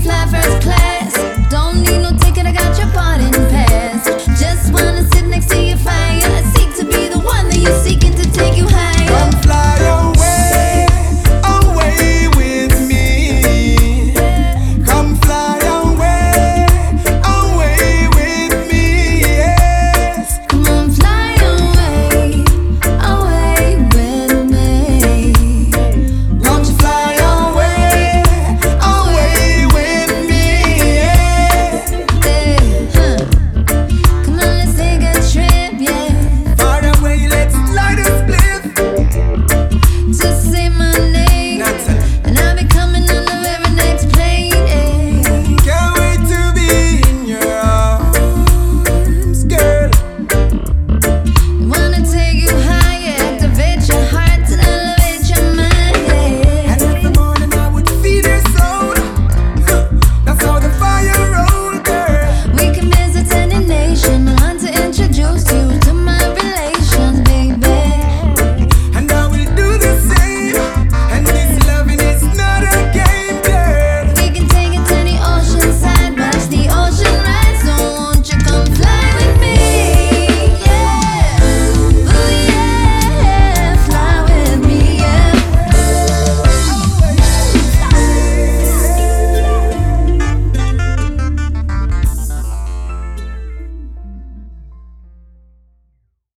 fly